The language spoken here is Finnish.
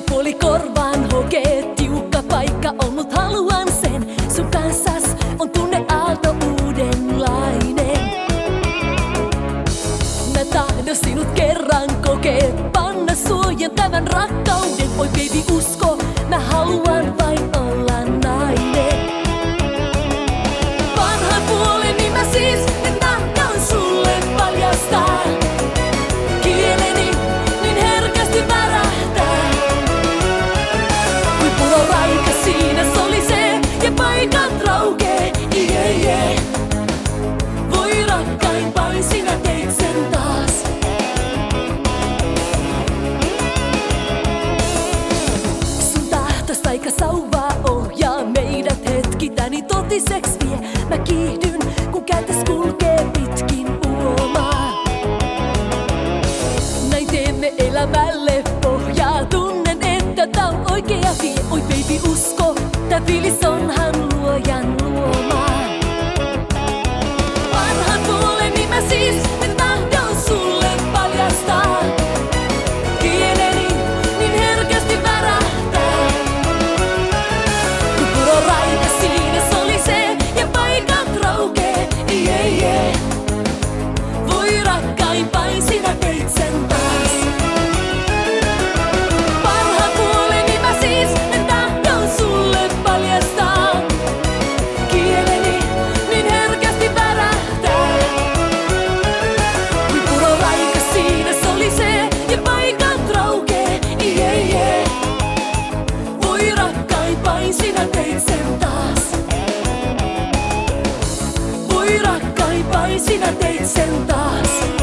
Ja poli korvaan hokee, tiukka paikka on, mut haluan sen. Sun kanssas on tunne aalto uudenlainen. Mä tahdon sinut kerran kokee, panna suojan tämän rakkauden. Voi baby taika sauvaa ohjaa meidät hetkitäni totiseks vie. Mä kiihdyn, kun kätes kulkee pitkin uomaa. Näin teemme elämälle pohjaa. Tunnen, että tää on oikea tie. Oi baby usko, tää fiilis onhan luojan sinä teit sen taas. Voi rakkain sinä sen taas.